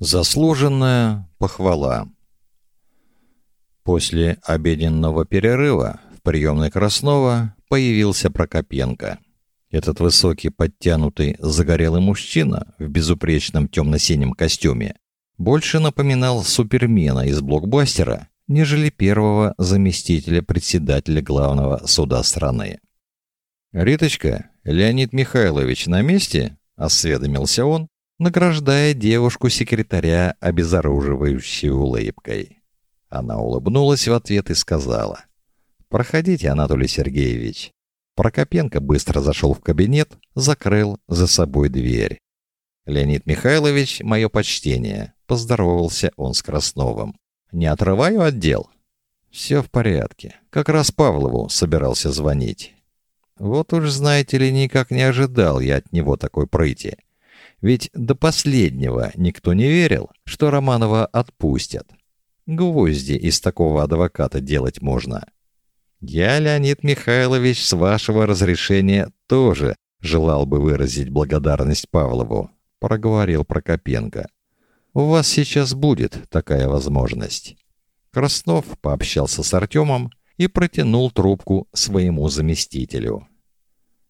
Заслуженная похвала. После обеденного перерыва в приемной Краснова появился Прокопенко. Этот высокий, подтянутый, загорелый мужчина в безупречном темно-синем костюме больше напоминал супермена из блокбастера, нежели первого заместителя председателя главного суда страны. «Риточка, Леонид Михайлович на месте?» — осведомился он, награждая девушку-секретаря обезоруживающей улыбкой. Она улыбнулась в ответ и сказала: "Проходите, Анатолий Сергеевич". Прокопенко быстро зашел в кабинет, закрыл за собой дверь. Леонид Михайлович, мое почтение, поздоровался он с Красновым. Не отрываю отдел. Все в порядке. Как раз Павлову собирался звонить. Вот уж знаете ли, никак не ожидал я от него такой прыти. Ведь до последнего никто не верил, что Романова отпустят. Гвозди из такого адвоката делать можно. Я, Леонид Михайлович, с вашего разрешения тоже желал бы выразить благодарность Павлову, проговорил Прокопенко. У вас сейчас будет такая возможность. Краснов пообщался с Артемом и протянул трубку своему заместителю.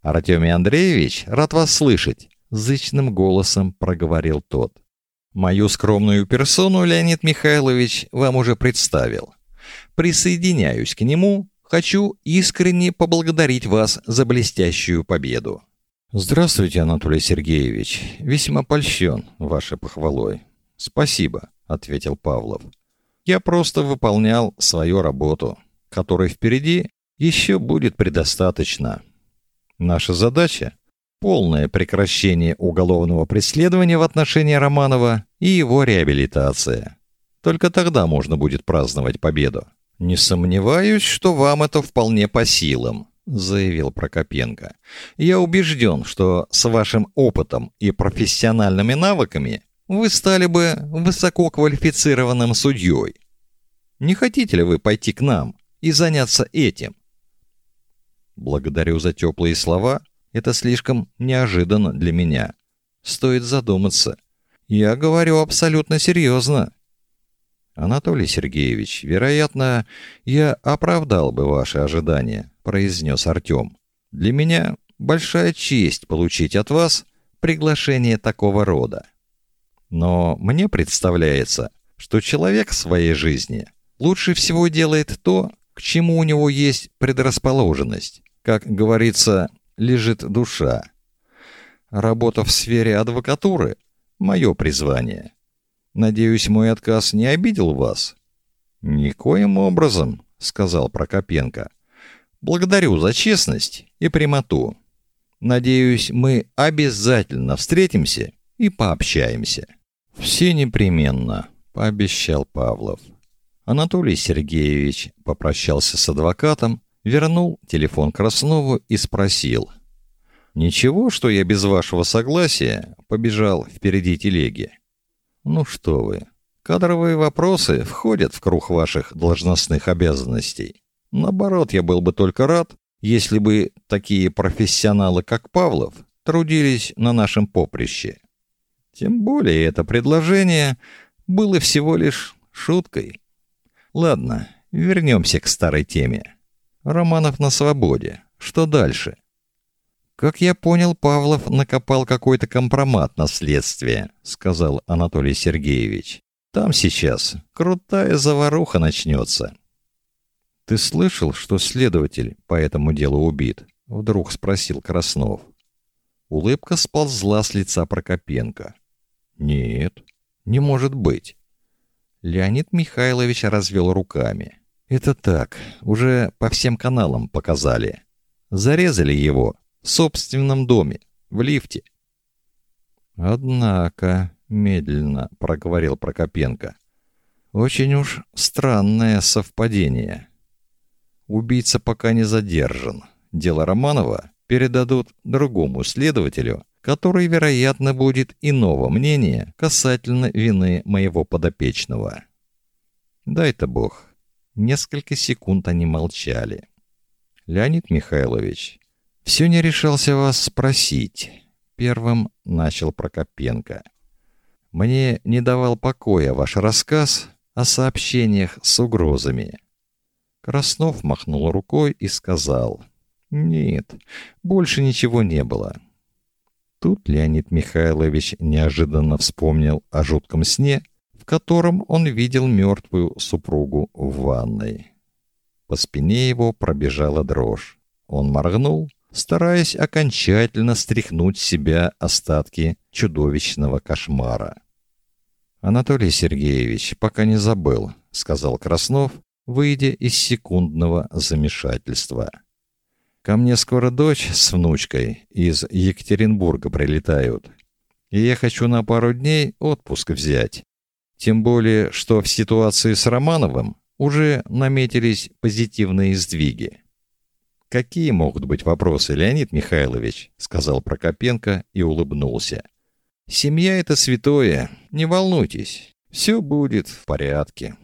Артемий Андреевич, рад вас слышать зычным голосом проговорил тот. Мою скромную персону Леонид Михайлович вам уже представил. Присоединяюсь к нему, хочу искренне поблагодарить вас за блестящую победу. Здравствуйте, Анатолий Сергеевич. Весьма польщен вашей похвалой. Спасибо, ответил Павлов. Я просто выполнял свою работу, которой впереди еще будет предостаточно. Наша задача полное прекращение уголовного преследования в отношении Романова и его реабилитация. Только тогда можно будет праздновать победу. Не сомневаюсь, что вам это вполне по силам, заявил Прокопенко. Я убежден, что с вашим опытом и профессиональными навыками вы стали бы высококвалифицированным судьей. Не хотите ли вы пойти к нам и заняться этим? Благодарю за теплые слова, это слишком неожиданно для меня. Стоит задуматься. Я говорю абсолютно серьезно. Анатолий Сергеевич, вероятно, я оправдал бы ваши ожидания, произнес Артем. Для меня большая честь получить от вас приглашение такого рода. Но мне представляется, что человек в своей жизни лучше всего делает то, к чему у него есть предрасположенность. Как говорится, лежит душа. Работа в сфере адвокатуры мое призвание. Надеюсь, мой отказ не обидел вас. Никоим образом, сказал Прокопенко. Благодарю за честность и прямоту. Надеюсь, мы обязательно встретимся и пообщаемся. Все непременно, пообещал Павлов. Анатолий Сергеевич попрощался с адвокатом вернул телефон Краснову и спросил: "Ничего, что я без вашего согласия побежал впереди телеги?" "Ну что вы? Кадровые вопросы входят в круг ваших должностных обязанностей. Наоборот, я был бы только рад, если бы такие профессионалы, как Павлов, трудились на нашем поприще. Тем более это предложение было всего лишь шуткой. Ладно, вернемся к старой теме. Романов на свободе. Что дальше? Как я понял, Павлов накопал какой-то компромат на следствие, сказал Анатолий Сергеевич. Там сейчас крутая заваруха начнется. Ты слышал, что следователь по этому делу убит? вдруг спросил Краснов. Улыбка сползла с лица Прокопенко. Нет, не может быть. Леонид Михайлович развел руками. Это так, уже по всем каналам показали. Зарезали его в собственном доме, в лифте. Однако, медленно проговорил Прокопенко. Очень уж странное совпадение. Убийца пока не задержан. Дело Романова передадут другому следователю, который, вероятно, будет иного мнения касательно вины моего подопечного. Дай-то Бог, Несколько секунд они молчали. Леонид Михайлович, все не решался вас спросить. Первым начал Прокопенко. Мне не давал покоя ваш рассказ о сообщениях с угрозами. Краснов махнул рукой и сказал: "Нет, больше ничего не было". Тут Леонид Михайлович неожиданно вспомнил о жутком сне, в котором он видел мертвую супругу в ванной. По спине его пробежала дрожь. Он моргнул, стараясь окончательно стряхнуть с себя остатки чудовищного кошмара. Анатолий Сергеевич, пока не забыл, сказал Краснов, выйдя из секундного замешательства. Ко мне скоро дочь с внучкой из Екатеринбурга прилетают. И я хочу на пару дней отпуск взять. Тем более, что в ситуации с Романовым уже наметились позитивные сдвиги. Какие могут быть вопросы, Леонид Михайлович, сказал Прокопенко и улыбнулся. Семья это святое, не волнуйтесь. все будет в порядке.